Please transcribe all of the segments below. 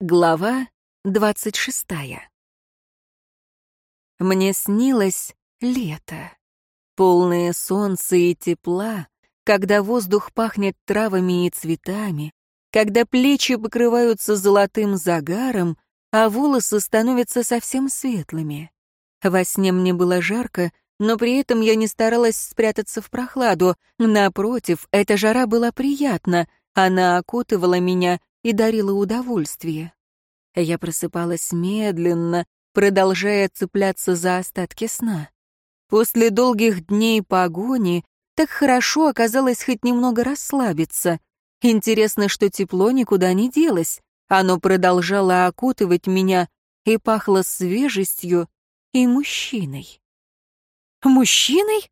Глава двадцать шестая. Мне снилось лето, полное солнца и тепла, когда воздух пахнет травами и цветами, когда плечи покрываются золотым загаром, а волосы становятся совсем светлыми. Во сне мне было жарко, но при этом я не старалась спрятаться в прохладу. Напротив, эта жара была приятна, она окутывала меня и дарила удовольствие. Я просыпалась медленно, продолжая цепляться за остатки сна. После долгих дней погони так хорошо оказалось хоть немного расслабиться. Интересно, что тепло никуда не делось. Оно продолжало окутывать меня и пахло свежестью и мужчиной. Мужчиной?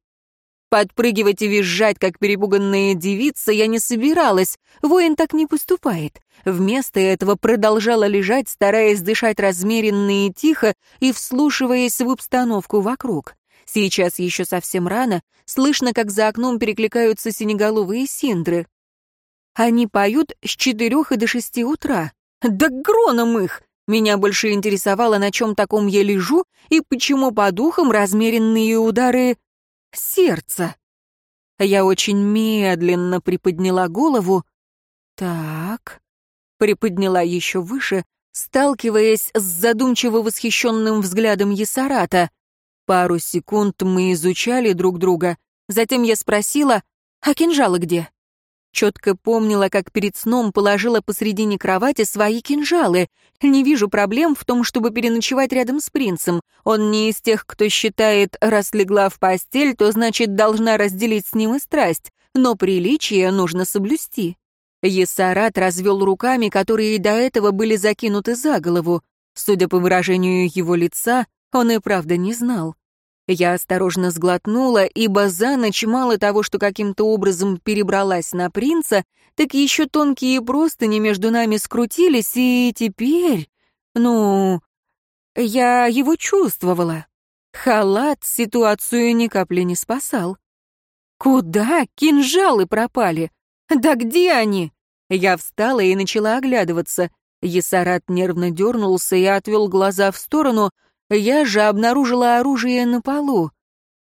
Подпрыгивать и визжать, как перепуганная девица, я не собиралась. Воин так не поступает. Вместо этого продолжала лежать, стараясь дышать размеренно и тихо и вслушиваясь в обстановку вокруг. Сейчас еще совсем рано, слышно, как за окном перекликаются синеголовые синдры. Они поют с четырех и до шести утра. Да гроном их! Меня больше интересовало, на чем таком я лежу и почему по духам размеренные удары сердца. Я очень медленно приподняла голову. Так, приподняла еще выше, сталкиваясь с задумчиво восхищенным взглядом Есарата. Пару секунд мы изучали друг друга, затем я спросила, а кинжалы где? Четко помнила, как перед сном положила посредине кровати свои кинжалы. Не вижу проблем в том, чтобы переночевать рядом с принцем. Он не из тех, кто считает, раз легла в постель, то значит должна разделить с ним и страсть. Но приличие нужно соблюсти. Есарат развел руками, которые до этого были закинуты за голову. Судя по выражению его лица, он и правда не знал. Я осторожно сглотнула, ибо за ночь мало того, что каким-то образом перебралась на принца, так еще тонкие простыни между нами скрутились, и теперь... Ну... Я его чувствовала. Халат ситуацию ни капли не спасал. Куда кинжалы пропали? Да где они? Я встала и начала оглядываться. Есарат нервно дернулся и отвел глаза в сторону, я же обнаружила оружие на полу.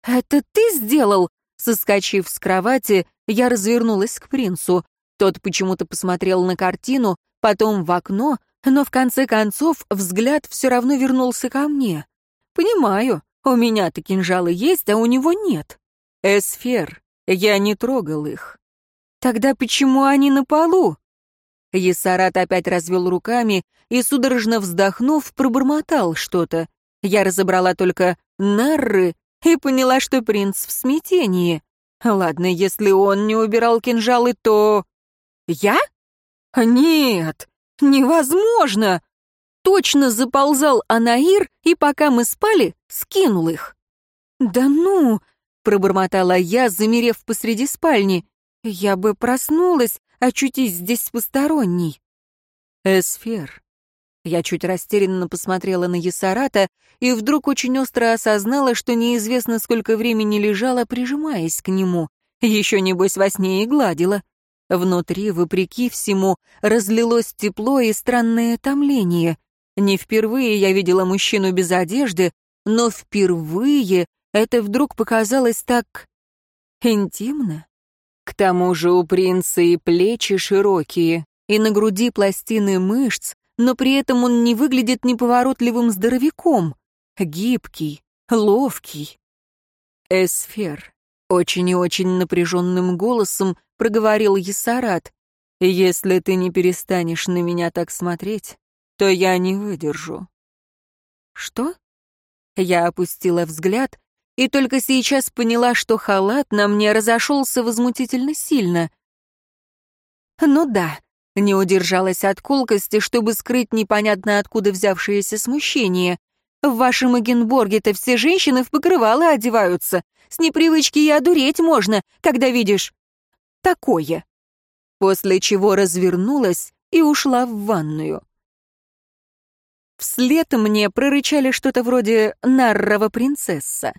«Это ты сделал?» Соскочив с кровати, я развернулась к принцу. Тот почему-то посмотрел на картину, потом в окно, но в конце концов взгляд все равно вернулся ко мне. «Понимаю, у меня-то кинжалы есть, а у него нет». «Эсфер, я не трогал их». «Тогда почему они на полу?» Есарат опять развел руками и, судорожно вздохнув, пробормотал что-то. Я разобрала только «нарры» и поняла, что принц в смятении. Ладно, если он не убирал кинжалы, то... Я? Нет, невозможно! Точно заползал Анаир, и пока мы спали, скинул их. «Да ну!» — пробормотала я, замерев посреди спальни. «Я бы проснулась, очутись здесь посторонней». «Эсфер, я чуть растерянно посмотрела на Есарата и вдруг очень остро осознала, что неизвестно, сколько времени лежала, прижимаясь к нему. Еще, небось, во сне и гладила. Внутри, вопреки всему, разлилось тепло и странное томление. Не впервые я видела мужчину без одежды, но впервые это вдруг показалось так интимно. К тому же у принца и плечи широкие, и на груди пластины мышц, но при этом он не выглядит неповоротливым здоровяком. Гибкий, ловкий. Эсфер. Очень и очень напряженным голосом проговорил Есарат. «Если ты не перестанешь на меня так смотреть, то я не выдержу». «Что?» Я опустила взгляд и только сейчас поняла, что халат на мне разошелся возмутительно сильно. «Ну да, не удержалась от колкости, чтобы скрыть непонятно откуда взявшееся смущение. «В вашем Эгенборге-то все женщины в покрывало одеваются. С непривычки и одуреть можно, когда видишь такое». После чего развернулась и ушла в ванную. Вслед мне прорычали что-то вроде «Наррова принцесса».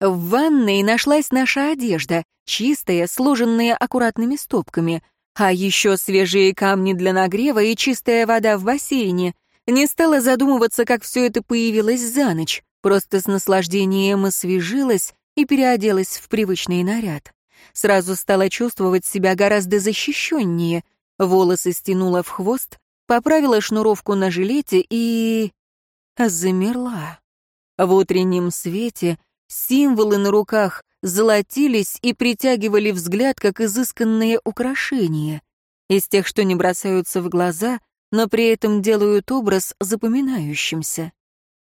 В ванной нашлась наша одежда, чистая, сложенная аккуратными стопками — А еще свежие камни для нагрева и чистая вода в бассейне. Не стала задумываться, как все это появилось за ночь. Просто с наслаждением освежилась и переоделась в привычный наряд. Сразу стала чувствовать себя гораздо защищеннее. Волосы стянула в хвост, поправила шнуровку на жилете и... замерла. В утреннем свете символы на руках золотились и притягивали взгляд, как изысканные украшения. Из тех, что не бросаются в глаза, но при этом делают образ запоминающимся.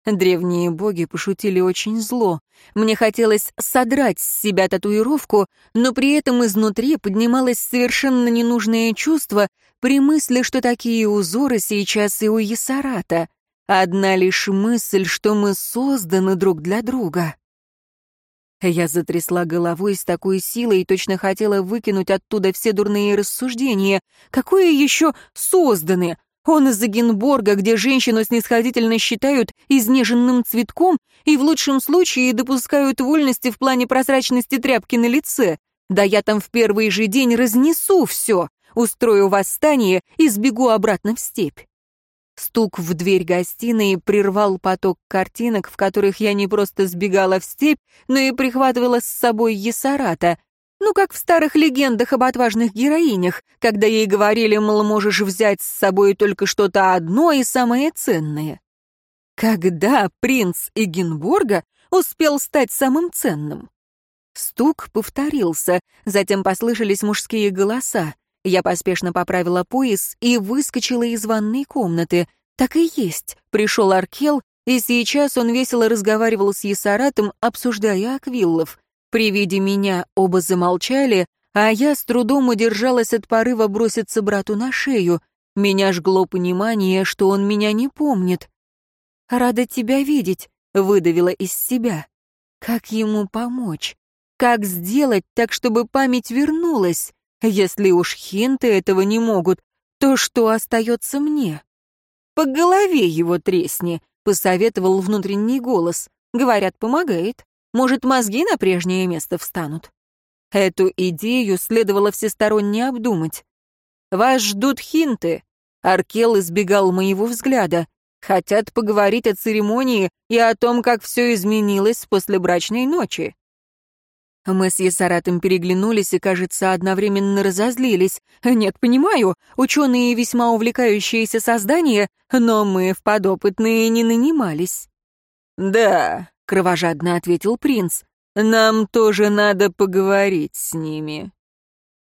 Древние боги пошутили очень зло. Мне хотелось содрать с себя татуировку, но при этом изнутри поднималось совершенно ненужное чувство при мысли, что такие узоры сейчас и у Есарата. Одна лишь мысль, что мы созданы друг для друга. Я затрясла головой с такой силой и точно хотела выкинуть оттуда все дурные рассуждения. Какое еще созданы? Он из Эгенборга, где женщину снисходительно считают изнеженным цветком и в лучшем случае допускают вольности в плане прозрачности тряпки на лице. Да я там в первый же день разнесу все, устрою восстание и сбегу обратно в степь. Стук в дверь гостиной прервал поток картинок, в которых я не просто сбегала в степь, но и прихватывала с собой Есарата. Ну, как в старых легендах об отважных героинях, когда ей говорили, мол, можешь взять с собой только что-то одно и самое ценное. Когда принц Эгенборга успел стать самым ценным? Стук повторился, затем послышались мужские голоса. Я поспешно поправила пояс и выскочила из ванной комнаты. Так и есть. Пришел Аркел, и сейчас он весело разговаривал с Есаратом, обсуждая аквиллов. При виде меня оба замолчали, а я с трудом удержалась от порыва броситься брату на шею. Меня жгло понимание, что он меня не помнит. «Рада тебя видеть», — выдавила из себя. «Как ему помочь? Как сделать так, чтобы память вернулась? Если уж хинты этого не могут, то что остается мне?» «По голове его тресни», — посоветовал внутренний голос. «Говорят, помогает». Может, мозги на прежнее место встанут? Эту идею следовало всесторонне обдумать. «Вас ждут хинты». Аркел избегал моего взгляда. Хотят поговорить о церемонии и о том, как все изменилось после брачной ночи. Мы с Есаратом переглянулись и, кажется, одновременно разозлились. Нет, понимаю, ученые весьма увлекающиеся создания, но мы в подопытные не нанимались. «Да, — кровожадно ответил принц. «Нам тоже надо поговорить с ними».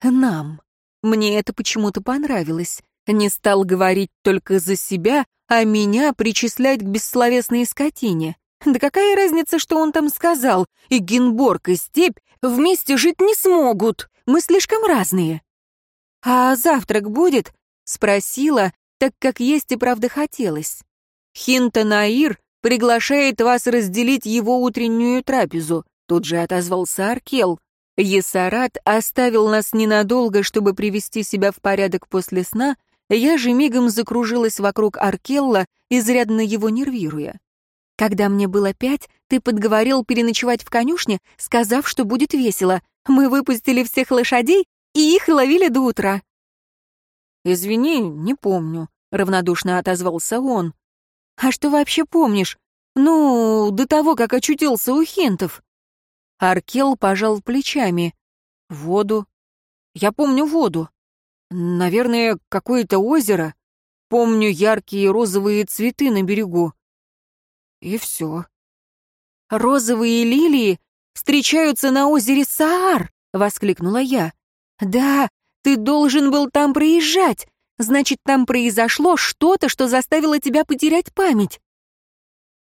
«Нам». Мне это почему-то понравилось. Не стал говорить только за себя, а меня причислять к бессловесной скотине. Да какая разница, что он там сказал? И Генборг, и степь вместе жить не смогут. Мы слишком разные. «А завтрак будет?» — спросила, так как есть и правда хотелось. Хинта Наир приглашает вас разделить его утреннюю трапезу», — тут же отозвался Аркел. Есарат оставил нас ненадолго, чтобы привести себя в порядок после сна, я же мигом закружилась вокруг Аркелла, изрядно его нервируя. «Когда мне было пять, ты подговорил переночевать в конюшне, сказав, что будет весело. Мы выпустили всех лошадей и их ловили до утра». «Извини, не помню», — равнодушно отозвался он. А что вообще помнишь? Ну, до того, как очутился у хинтов. Аркел пожал плечами. Воду. Я помню воду. Наверное, какое-то озеро. Помню яркие розовые цветы на берегу. И все. Розовые лилии встречаются на озере Саар, воскликнула я. Да, ты должен был там проезжать. Значит, там произошло что-то, что заставило тебя потерять память.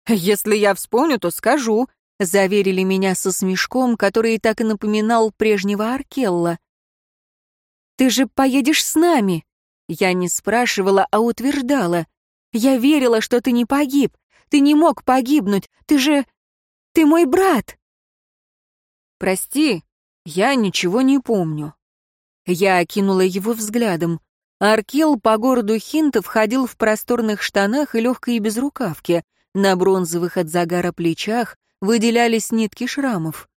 Если я вспомню, то скажу, заверили меня со смешком, который так и напоминал прежнего Аркелла. Ты же поедешь с нами. Я не спрашивала, а утверждала. Я верила, что ты не погиб. Ты не мог погибнуть. Ты же... Ты мой брат. Прости, я ничего не помню. Я окинула его взглядом. Аркел по городу Хинтов ходил в просторных штанах и легкой безрукавке. На бронзовых от загара плечах выделялись нитки шрамов.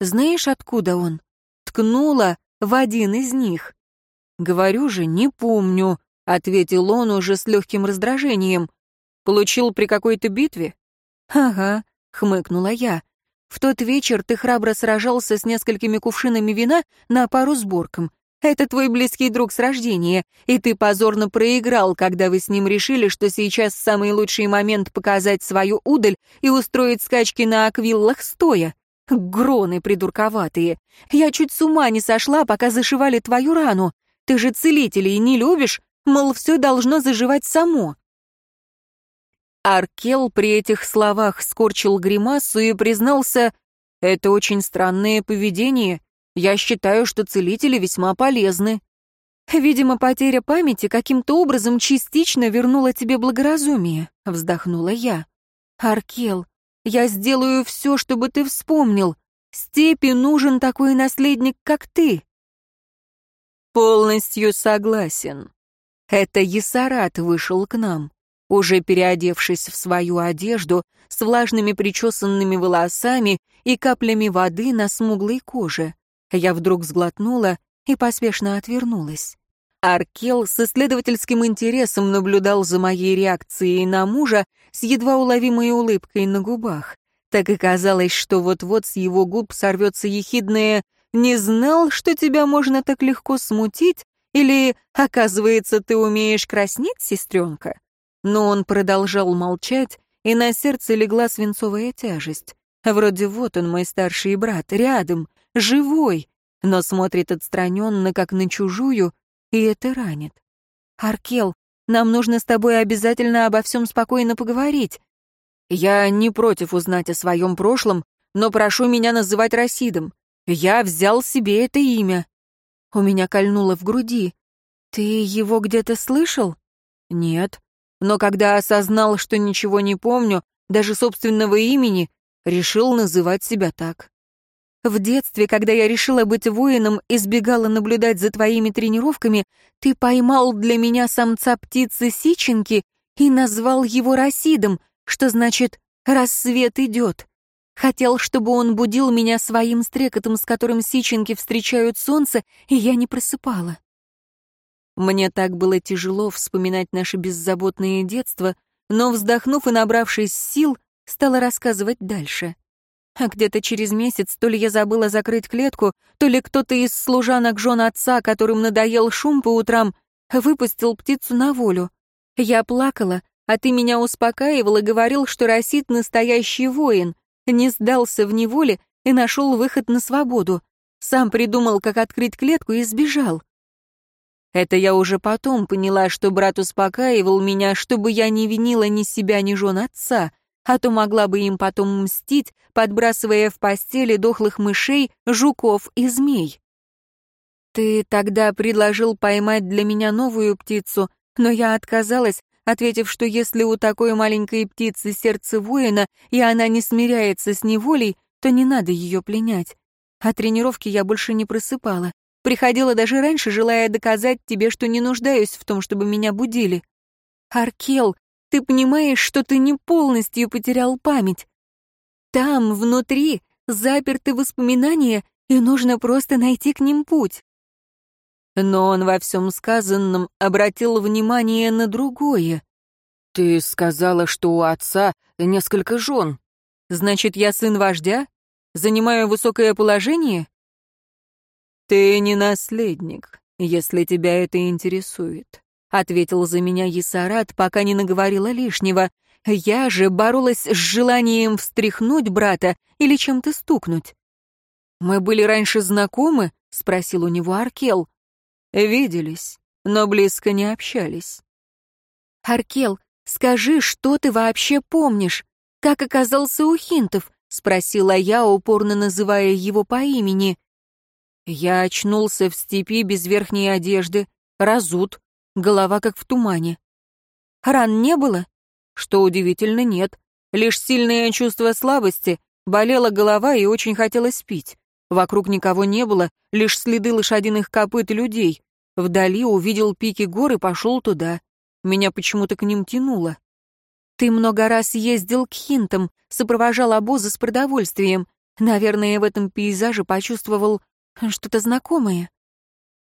«Знаешь, откуда он?» Ткнула в один из них. «Говорю же, не помню», — ответил он уже с легким раздражением. «Получил при какой-то битве?» «Ага», — хмыкнула я. «В тот вечер ты храбро сражался с несколькими кувшинами вина на пару сборкам. Это твой близкий друг с рождения, и ты позорно проиграл, когда вы с ним решили, что сейчас самый лучший момент показать свою удаль и устроить скачки на аквиллах стоя. Гроны придурковатые. Я чуть с ума не сошла, пока зашивали твою рану. Ты же целителей не любишь, мол, все должно заживать само. Аркел при этих словах скорчил гримасу и признался, «Это очень странное поведение. Я считаю, что целители весьма полезны. Видимо, потеря памяти каким-то образом частично вернула тебе благоразумие, вздохнула я. Аркел, я сделаю все, чтобы ты вспомнил. Степи нужен такой наследник, как ты. Полностью согласен. Это Есарат вышел к нам, уже переодевшись в свою одежду, с влажными причесанными волосами и каплями воды на смуглой коже. Я вдруг сглотнула и поспешно отвернулась. Аркел с исследовательским интересом наблюдал за моей реакцией на мужа с едва уловимой улыбкой на губах. Так и казалось, что вот-вот с его губ сорвется ехидное «Не знал, что тебя можно так легко смутить?» или «Оказывается, ты умеешь краснеть, сестренка?» Но он продолжал молчать, и на сердце легла свинцовая тяжесть. Вроде вот он, мой старший брат, рядом, живой, но смотрит отстраненно, как на чужую, и это ранит. «Аркел, нам нужно с тобой обязательно обо всем спокойно поговорить. Я не против узнать о своем прошлом, но прошу меня называть Расидом. Я взял себе это имя». У меня кольнуло в груди. «Ты его где-то слышал?» «Нет. Но когда осознал, что ничего не помню, даже собственного имени, решил называть себя так. В детстве, когда я решила быть воином и сбегала наблюдать за твоими тренировками, ты поймал для меня самца птицы Сиченки и назвал его Расидом, что значит «рассвет идет». Хотел, чтобы он будил меня своим стрекотом, с которым Сиченки встречают солнце, и я не просыпала. Мне так было тяжело вспоминать наше беззаботное детство, но, вздохнув и набравшись сил, стала рассказывать дальше. А где-то через месяц то ли я забыла закрыть клетку, то ли кто-то из служанок жен отца, которым надоел шум по утрам, выпустил птицу на волю. Я плакала, а ты меня успокаивал и говорил, что Росит настоящий воин, не сдался в неволе и нашел выход на свободу. Сам придумал, как открыть клетку и сбежал. Это я уже потом поняла, что брат успокаивал меня, чтобы я не винила ни себя, ни жен отца, а то могла бы им потом мстить, подбрасывая в постели дохлых мышей, жуков и змей. Ты тогда предложил поймать для меня новую птицу, но я отказалась, ответив, что если у такой маленькой птицы сердце воина, и она не смиряется с неволей, то не надо ее пленять. А тренировки я больше не просыпала. Приходила даже раньше, желая доказать тебе, что не нуждаюсь в том, чтобы меня будили. Аркел, ты понимаешь, что ты не полностью потерял память. Там, внутри, заперты воспоминания, и нужно просто найти к ним путь. Но он во всем сказанном обратил внимание на другое. «Ты сказала, что у отца несколько жен. Значит, я сын вождя? Занимаю высокое положение?» «Ты не наследник, если тебя это интересует. — ответил за меня Есарат, пока не наговорила лишнего. Я же боролась с желанием встряхнуть брата или чем-то стукнуть. «Мы были раньше знакомы?» — спросил у него Аркел. «Виделись, но близко не общались». «Аркел, скажи, что ты вообще помнишь? Как оказался у хинтов?» — спросила я, упорно называя его по имени. Я очнулся в степи без верхней одежды, разут, голова как в тумане. Ран не было? Что удивительно, нет. Лишь сильное чувство слабости, болела голова и очень хотелось пить. Вокруг никого не было, лишь следы лошадиных копыт людей. Вдали увидел пики гор и пошел туда. Меня почему-то к ним тянуло. Ты много раз ездил к хинтам, сопровожал обозы с продовольствием. Наверное, в этом пейзаже почувствовал что-то знакомое.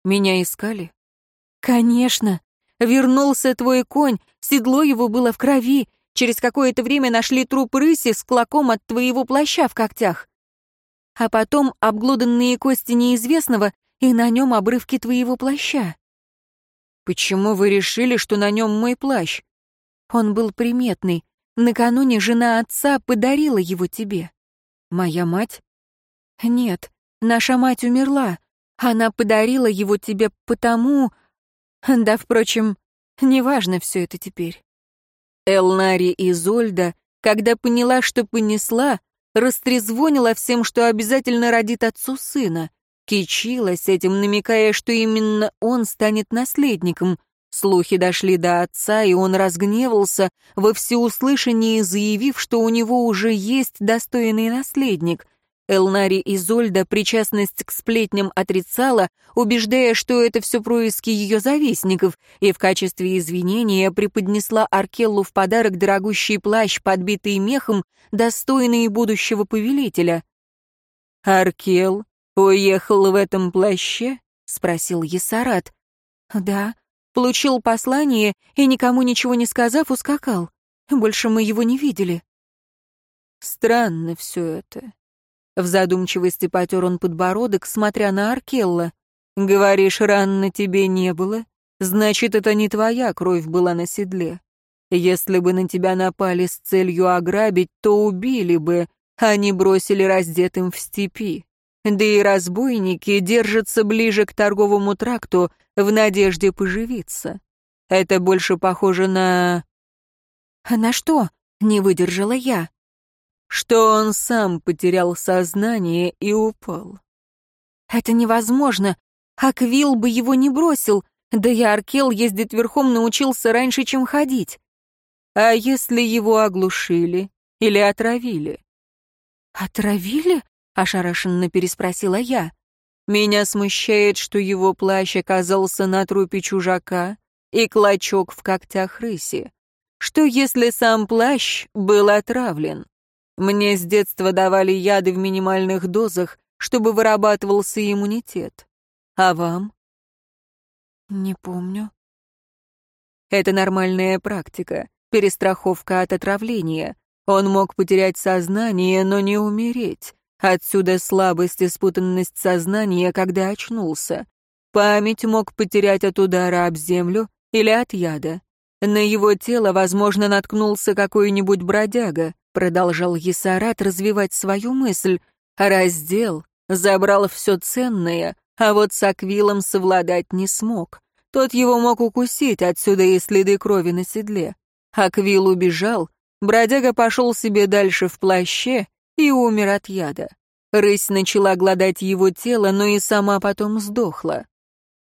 Меня искали. «Конечно. Вернулся твой конь, седло его было в крови. Через какое-то время нашли труп рыси с клоком от твоего плаща в когтях. А потом обглоданные кости неизвестного и на нем обрывки твоего плаща». «Почему вы решили, что на нем мой плащ?» «Он был приметный. Накануне жена отца подарила его тебе». «Моя мать?» «Нет, наша мать умерла. Она подарила его тебе потому...» Да, впрочем, неважно все это теперь. Элнари Изольда, когда поняла, что понесла, растрезвонила всем, что обязательно родит отцу сына. Кичилась этим, намекая, что именно он станет наследником. Слухи дошли до отца, и он разгневался, во всеуслышание заявив, что у него уже есть достойный наследник. Элнари Изольда причастность к сплетням отрицала, убеждая, что это все происки ее завистников, и в качестве извинения преподнесла Аркеллу в подарок дорогущий плащ, подбитый мехом, достойный будущего повелителя. «Аркел уехал в этом плаще?» — спросил Есарат. «Да, получил послание и, никому ничего не сказав, ускакал. Больше мы его не видели». «Странно все это», в задумчивости потер он подбородок, смотря на Аркелла. «Говоришь, ран на тебе не было? Значит, это не твоя кровь была на седле. Если бы на тебя напали с целью ограбить, то убили бы, а не бросили раздетым в степи. Да и разбойники держатся ближе к торговому тракту в надежде поживиться. Это больше похоже на...» «На что?» — не выдержала я что он сам потерял сознание и упал. «Это невозможно. Аквил бы его не бросил, да и Аркел ездить верхом научился раньше, чем ходить. А если его оглушили или отравили?» «Отравили?» — ошарашенно переспросила я. «Меня смущает, что его плащ оказался на трупе чужака и клочок в когтях рыси. Что если сам плащ был отравлен?» Мне с детства давали яды в минимальных дозах, чтобы вырабатывался иммунитет. А вам? Не помню. Это нормальная практика, перестраховка от отравления. Он мог потерять сознание, но не умереть. Отсюда слабость и спутанность сознания, когда очнулся. Память мог потерять от удара об землю или от яда. На его тело, возможно, наткнулся какой-нибудь бродяга продолжал Есарат развивать свою мысль. Раздел, забрал все ценное, а вот с Аквилом совладать не смог. Тот его мог укусить, отсюда и следы крови на седле. Аквил убежал, бродяга пошел себе дальше в плаще и умер от яда. Рысь начала гладать его тело, но и сама потом сдохла.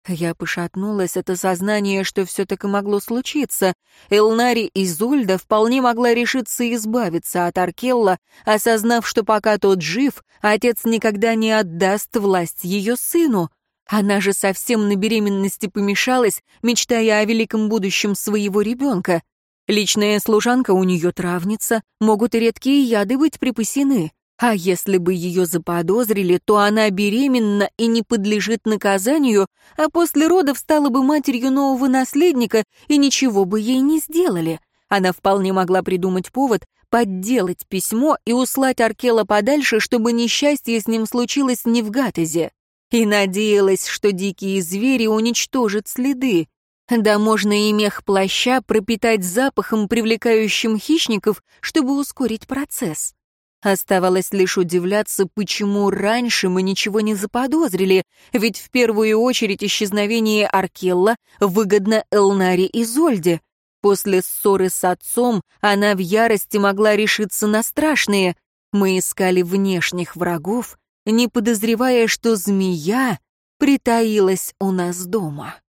Я пошатнулась от осознания, что все так и могло случиться. Элнари и Зульда вполне могла решиться избавиться от Аркелла, осознав, что пока тот жив, отец никогда не отдаст власть ее сыну. Она же совсем на беременности помешалась, мечтая о великом будущем своего ребенка. Личная служанка у нее травница, могут и редкие яды быть припасены. А если бы ее заподозрили, то она беременна и не подлежит наказанию, а после родов стала бы матерью нового наследника, и ничего бы ей не сделали. Она вполне могла придумать повод, подделать письмо и услать Аркела подальше, чтобы несчастье с ним случилось не в Гатезе. И надеялась, что дикие звери уничтожат следы. Да можно и мех плаща пропитать запахом, привлекающим хищников, чтобы ускорить процесс. Оставалось лишь удивляться, почему раньше мы ничего не заподозрили, ведь в первую очередь исчезновение Аркелла выгодно Элнаре и Зольде. После ссоры с отцом она в ярости могла решиться на страшные. Мы искали внешних врагов, не подозревая, что змея притаилась у нас дома.